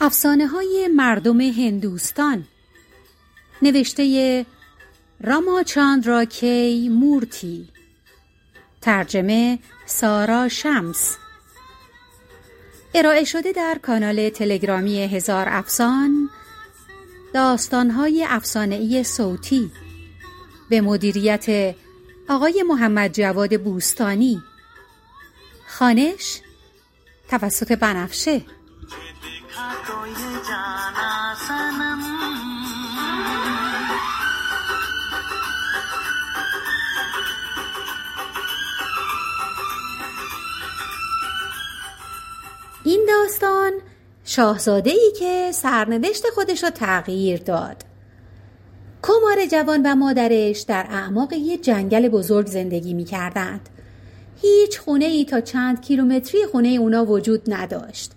افسانه های مردم هندوستان. نوشته راما چاندرا کی مورتی. ترجمه سارا شمس. ارائه شده در کانال تلگرامی هزار افسان. داستانهای ای صوتی. به مدیریت آقای محمد جواد بوستانی. خانش توسط بنفشه. این داستان شاهزاده ای که سرنوشت خودش را تغییر داد کمار جوان و مادرش در اعماق یه جنگل بزرگ زندگی می کردند. هیچ خونه ای تا چند کیلومتری خونه اونا وجود نداشت.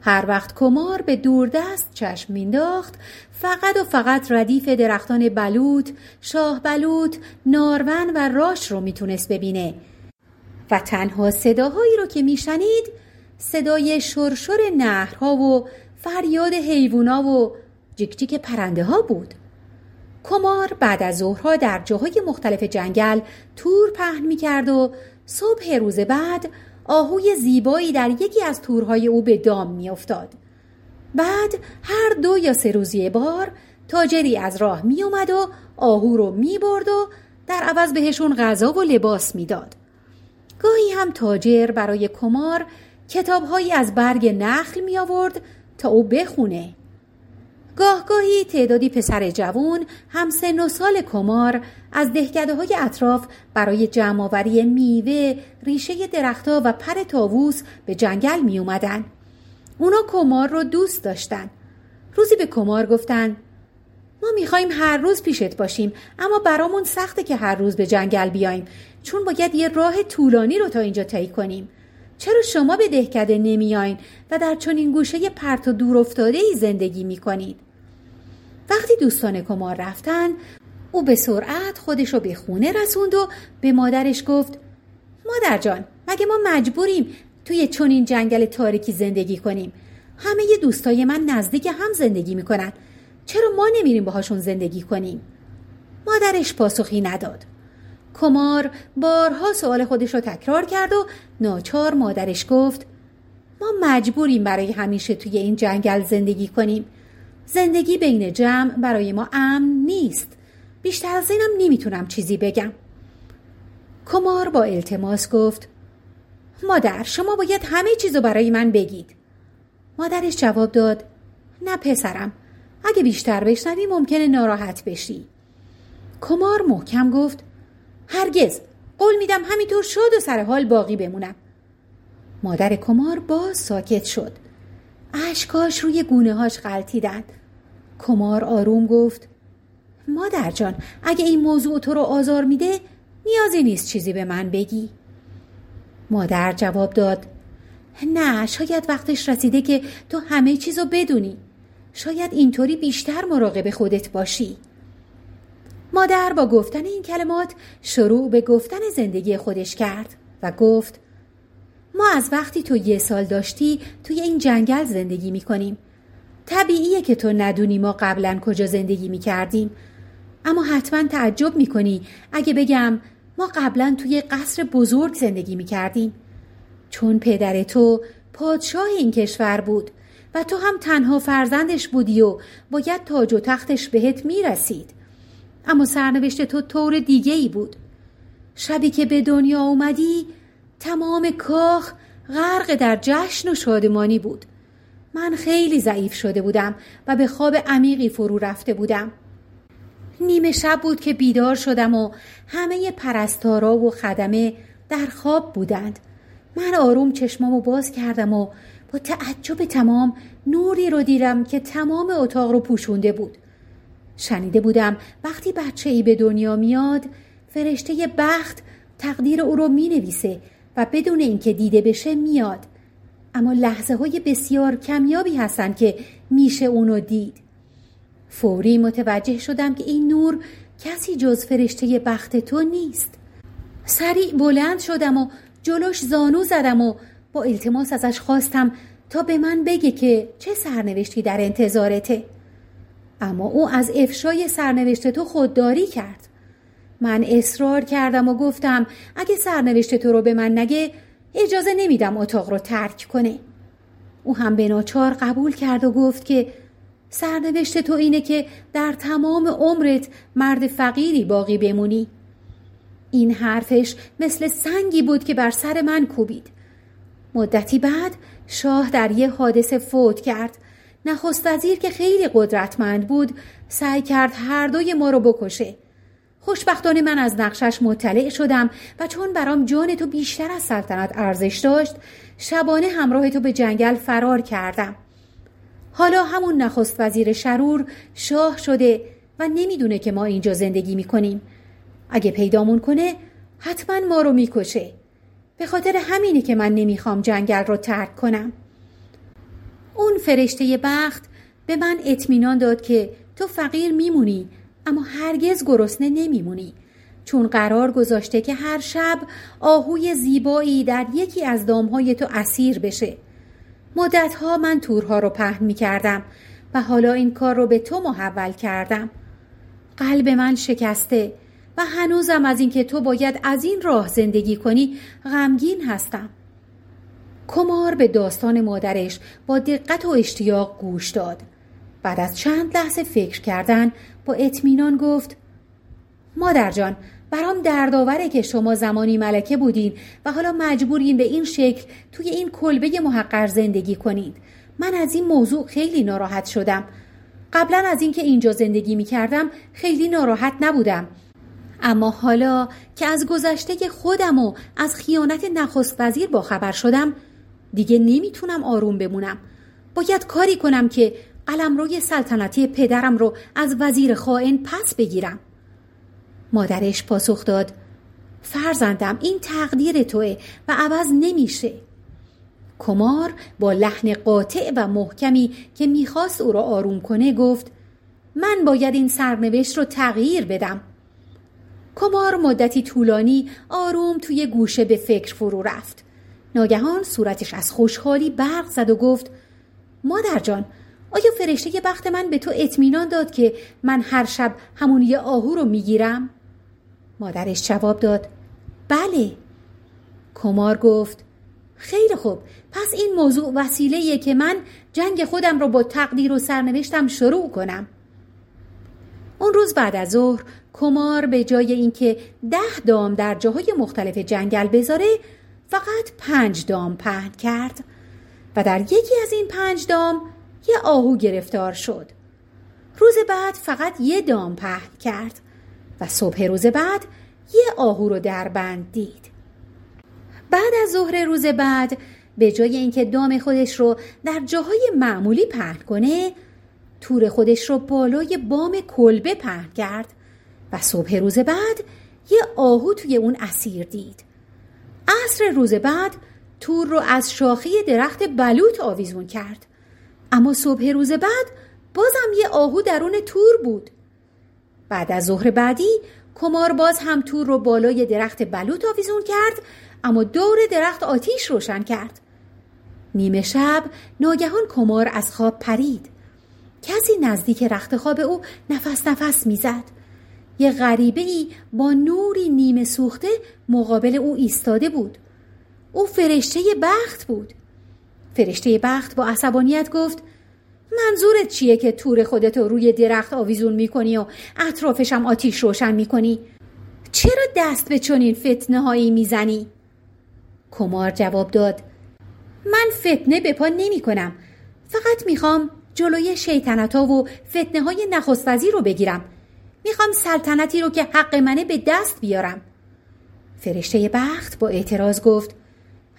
هر وقت کمار به دوردست چشم مینداخت فقط و فقط ردیف درختان بلوط، شاه بلوط، نارون و راش رو می‌تونست ببینه و تنها صداهایی رو که میشنید صدای شرشر نهرها و فریاد حیوونا و جیک پرنده ها بود کمار بعد از ظهرها در جاهای مختلف جنگل تور پهن می کرد و صبح روز بعد آهوی زیبایی در یکی از تورهای او به دام می افتاد. بعد هر دو یا سه روزی بار تاجری از راه می اومد و آهو رو می برد و در عوض بهشون غذا و لباس می‌داد. گاهی هم تاجر برای کمار کتابهایی از برگ نخل می آورد تا او بخونه. گاهگاهی تعدادی پسر جوان هم سن و سال کمار از دهکده های اطراف برای جمعآوری میوه، ریشه درختها و پر تاووس به جنگل می اومدن. اونا کمار رو دوست داشتن. روزی به کمار گفتن ما می‌خوایم هر روز پیشت باشیم اما برامون سخته که هر روز به جنگل بیایم چون باید یه راه طولانی رو تا اینجا طی کنیم. چرا شما به دهکده نمیاین و در چنین گوشه پرت و دور افتاده ای زندگی می کنید؟ وقتی دوستان کمار رفتن او به سرعت خودش رو به خونه رسوند و به مادرش گفت مادر جان مگه ما مجبوریم توی چنین جنگل تاریکی زندگی کنیم؟ همه ی دوستای من نزدیک هم زندگی می‌کنن. چرا ما نمیریم باهاشون زندگی کنیم؟ مادرش پاسخی نداد. کمار بارها سوال خودش رو تکرار کرد و ناچار مادرش گفت ما مجبوریم برای همیشه توی این جنگل زندگی کنیم. زندگی بین جمع برای ما امن نیست. بیشتر از اینم نمی‌تونم چیزی بگم. کمار با التماس گفت مادر شما باید همه چیزو برای من بگید. مادرش جواب داد نه پسرم اگه بیشتر بشنوی ممکنه ناراحت بشی. کمار محکم گفت هرگز. قول میدم همینطور شد و سر حال باقی بمونم. مادر کمار باز ساکت شد. اشکاش روی گونه هاش غلطیدند کمار آروم گفت مادر جان اگه این موضوع تو رو آزار میده نیازی نیست چیزی به من بگی. مادر جواب داد نه شاید وقتش رسیده که تو همه چیزو بدونی. شاید اینطوری بیشتر مراقب خودت باشی. مادر با گفتن این کلمات شروع به گفتن زندگی خودش کرد و گفت ما از وقتی تو یه سال داشتی توی این جنگل زندگی می‌کنیم. طبیعیه که تو ندونی ما قبلا کجا زندگی می کردیم اما حتما تعجب می کنی اگه بگم ما قبلا توی قصر بزرگ زندگی می کردیم چون پدر تو پادشاه این کشور بود و تو هم تنها فرزندش بودی و باید تاج و تختش بهت می رسید اما سرنوشت تو طور دیگه ای بود. شبی که به دنیا اومدی تمام کاخ غرق در جشن و شادمانی بود. من خیلی ضعیف شده بودم و به خواب عمیقی فرو رفته بودم. نیمه شب بود که بیدار شدم و همه پرستارا و خدمه در خواب بودند. من آروم چشمامو باز کردم و با تعجب تمام نوری رو دیدم که تمام اتاق رو پوشونده بود. شنیده بودم وقتی بچه ای به دنیا میاد فرشته بخت تقدیر او رو می نویسه و بدون اینکه دیده بشه میاد. اما لحظه های بسیار کمیابی هستند که میشه اونو دید. فوری متوجه شدم که این نور کسی جز فرشته بخت تو نیست. سریع بلند شدم و جلوش زانو زدم و با التماس ازش خواستم تا به من بگه که چه سرنوشتی در انتظارته. اما او از افشای سرنوشت تو خودداری کرد. من اصرار کردم و گفتم اگه سرنوشت تو رو به من نگه اجازه نمیدم اتاق رو ترک کنه. او هم به ناچار قبول کرد و گفت که سرنوشت تو اینه که در تمام عمرت مرد فقیری باقی بمونی. این حرفش مثل سنگی بود که بر سر من کوبید. مدتی بعد شاه در یه حادثه فوت کرد. نخست وزیر که خیلی قدرتمند بود سعی کرد هر دوی ما رو بکشه. خوشبختانه من از نقشش مطلع شدم و چون برام جان تو بیشتر از سلطنت ارزش داشت شبانه همراه تو به جنگل فرار کردم. حالا همون نخست وزیر شرور شاه شده و نمی‌دونه که ما اینجا زندگی می‌کنیم. اگه پیدامون کنه حتما ما رو می‌کشه. به خاطر همینه که من نمی‌خوام جنگل رو ترک کنم. اون فرشته بخت به من اطمینان داد که تو فقیر میمونی اما هرگز گرسنه نمیمونی. چون قرار گذاشته که هر شب آهوی زیبایی در یکی از دامهای تو اسیر بشه. مدتها من تورها رو پهن می کردم و حالا این کار رو به تو محول کردم. قلب من شکسته و هنوزم از اینکه تو باید از این راه زندگی کنی غمگین هستم. کمار به داستان مادرش با دقت و اشتیاق گوش داد. بعد از چند لحظه فکر کردن با اطمینان گفت مادر جان برام دردآوره که شما زمانی ملکه بودین و حالا مجبورین به این شکل توی این کلبه محقر زندگی کنید. من از این موضوع خیلی ناراحت شدم. قبلا از اینکه اینجا زندگی می کردم خیلی ناراحت نبودم. اما حالا که از گذشته خودم و از خیانت نخست وزیر با خبر شدم دیگه نمی‌تونم آروم بمونم. باید کاری کنم که قلمروی سلطنتی پدرم رو از وزیر خائن پس بگیرم. مادرش پاسخ داد فرزندم این تقدیر توه و عوض نمیشه. کمار با لحن قاطع و محکمی که می‌خواست او را آروم کنه گفت من باید این سرنوشت رو تغییر بدم. کمار مدتی طولانی آروم توی گوشه به فکر فرو رفت. ناگهان صورتش از خوشحالی برق زد و گفت مادر جان آیا فرشته بخت من به تو اطمینان داد که من هر شب همون یه آهو رو می‌گیرم؟ مادرش جواب داد بله کمار گفت خیلی خوب پس این موضوع وسیله که من جنگ خودم رو با تقدیر و سرنوشتم شروع کنم اون روز بعد از ظهر کمار به جای اینکه ده دام در جاهای مختلف جنگل بذاره فقط پنج دام پهن کرد و در یکی از این پنج دام یه آهو گرفتار شد. روز بعد فقط یه دام پهن کرد و صبح روز بعد یه آهو رو در بند دید. بعد از ظهر روز بعد به جای اینکه دام خودش رو در جاهای معمولی پهن کنه تور خودش رو بالای بام کلبه پهن کرد و صبح روز بعد یه آهو توی اون اسیر دید. عصر روز بعد تور رو از شاخه درخت بلوط آویزون کرد. اما صبح روز بعد بازم یه آهو درون تور بود. بعد از ظهر بعدی کمار باز هم تور رو بالای درخت بلوط آویزون کرد اما دور درخت آتیش روشن کرد. نیمه شب ناگهان کمار از خواب پرید. کسی نزدیک رخت خواب او نفس نفس می‌زد. یه غریبه ای با نوری نیمه سوخته مقابل او ایستاده بود او فرشته بخت بود فرشته بخت با عصبانیت گفت منظورت چیه که تور خودتو روی درخت آویزون می‌کنی و اطرافشم آتیش روشن می‌کنی؟ چرا دست به چنین فتنه هایی می‌زنی؟ کمار جواب داد من فتنه به پا نمی کنم فقط می‌خوام جلوی شیطنت ها و فتنه های نخست رو بگیرم می‌خوام سلطنتی رو که حق منه به دست بیارم. فرشته بخت با اعتراض گفت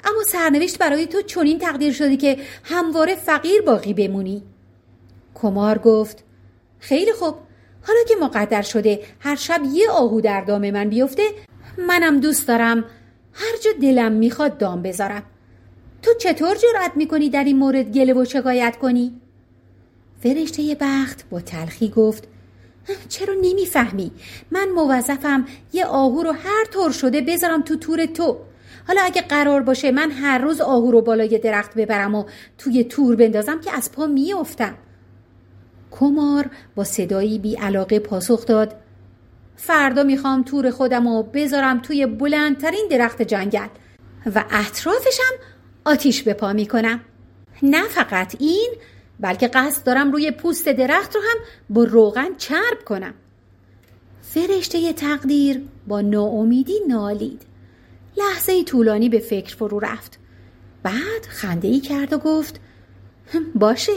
اما سرنوشت برای تو چنین تقدیر شده که همواره فقیر باقی بمونی. کمار گفت خیلی خوب حالا که مقدر شده هر شب یه آهو در دام من بیفته منم دوست دارم هر جا دلم می‌خواد دام بذارم. تو چطور جرأت می‌کنی در این مورد گله و شکایت کنی؟ فرشته بخت با تلخی گفت چرا نمی‌فهمی؟ من موظفم یه آهو رو هر طور شده بذارم تو تور تو. حالا اگه قرار باشه من هر روز آهو رو بالای درخت ببرم و توی تور بندازم که از پا میافتم. کمار با صدایی بی علاقه پاسخ داد. فردا می‌خوام تور خودم رو بذارم توی بلندترین درخت جنگل و اطرافشم آتیش به پا می‌کنم. نه فقط این بلکه قصد دارم روی پوست درخت رو هم با روغن چرب کنم. فرشته تقدیر با ناامیدی نالید. لحظه طولانی به فکر فرو رفت. بعد خنده ای کرد و گفت باشه.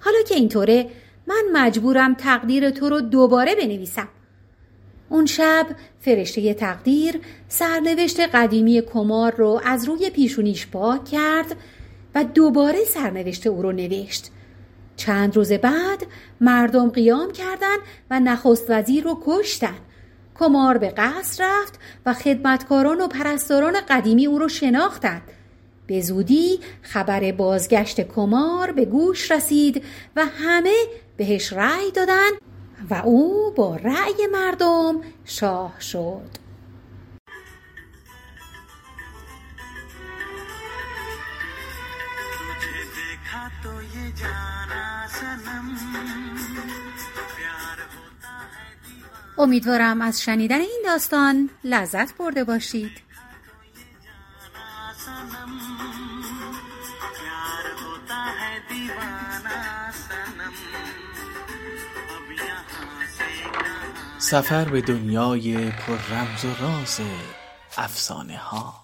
حالا که اینطوره من مجبورم تقدیر تو رو دوباره بنویسم. اون شب فرشته تقدیر سرنوشت قدیمی کمار رو از روی پیشونیش پاک کرد و دوباره سرنوشت او رو نوشت. چند روز بعد مردم قیام کردند و نخست وزیر رو کشتن کمار به قصر رفت و خدمتکاران و پرستاران قدیمی او رو شناختند. به زودی خبر بازگشت کمار به گوش رسید و همه بهش رأی دادن و او با رأی مردم شاه شد. امیدوارم از شنیدن این داستان لذت برده باشید. سفر به دنیای پر رمز و راز افسانه ها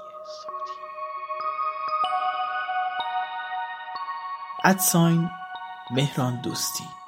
ادساین مهران دوستی.